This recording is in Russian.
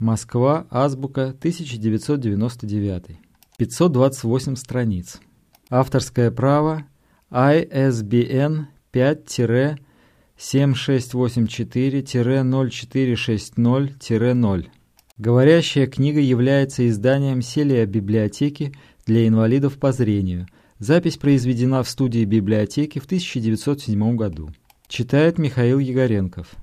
Москва, Азбука, 1999. 528 страниц. Авторское право ISBN 5-7684-0460-0. Говорящая книга является изданием Селия библиотеки для инвалидов по зрению. Запись произведена в студии библиотеки в 1907 году. Читает Михаил Егоренков.